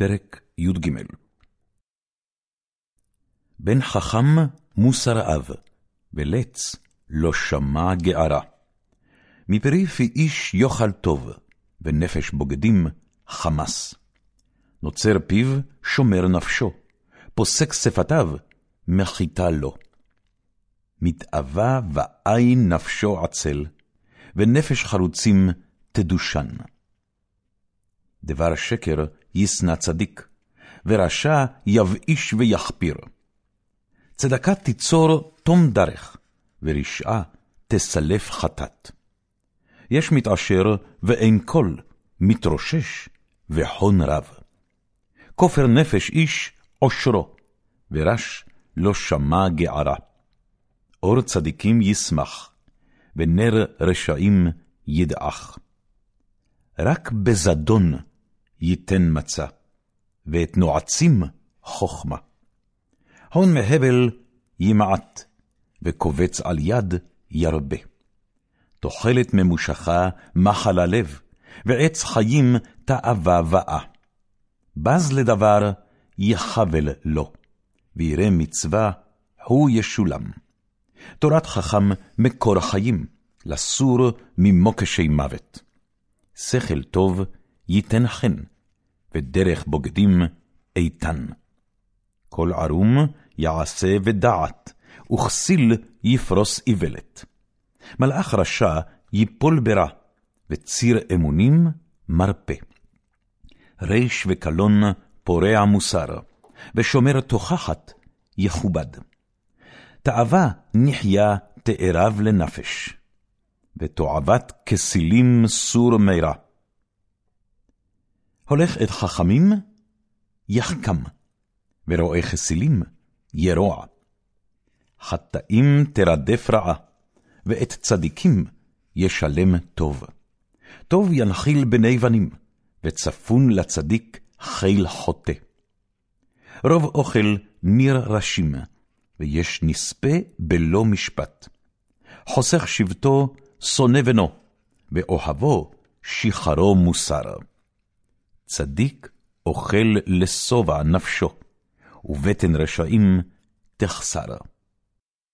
פרק י"ג בן חכם מוסר אב, ולץ לא שמע גערה. מפרי פי איש יאכל טוב, ונפש בוגדים חמס. נוצר פיו, שומר נפשו, פוסק שפתיו, מחיתה לו. מתאווה ועין נפשו עצל, ונפש חרוצים תדושן. דבר שקר ישנא צדיק, ורשע יבאיש ויחפיר. צדקה תיצור תום דרך, ורשעה תסלף חטאת. יש מתעשר ואין קול, מתרושש והון רב. כופר נפש איש עושרו, ורש לא שמע גערה. אור צדיקים ישמח, ונר רשעים ידעך. רק בזדון ייתן מצה, ואת נועצים חכמה. הון מהבל ימעט, וקובץ על יד ירבה. תוחלת ממושכה מחל הלב, ועץ חיים תאווה באה. בז לדבר יחבל לו, וירא מצווה הוא ישולם. תורת חכם מקור חיים, לסור ממוקשי מוות. שכל טוב ייתן חן, ודרך בוגדים איתן. כל ערום יעשה ודעת, וכסיל יפרוס איוולת. מלאך רשע ייפול ברע, וציר אמונים מרפא. ריש וקלון פורע מוסר, ושומר תוכחת יכובד. תאווה נחיה תארב לנפש, ותועבת כסילים סור מרע. הולך את חכמים, יחכם, ורואה חסילים, ירוע. חטאים תרדף רעה, ואת צדיקים ישלם טוב. טוב ינחיל בני בנים, וצפון לצדיק חיל חוטא. רוב אוכל ניר ראשים, ויש נספה בלא משפט. חוסך שבטו, שונא בנו, ואוהבו, שיחרו מוסר. צדיק אוכל לשובע נפשו, ובטן רשעים תחסר.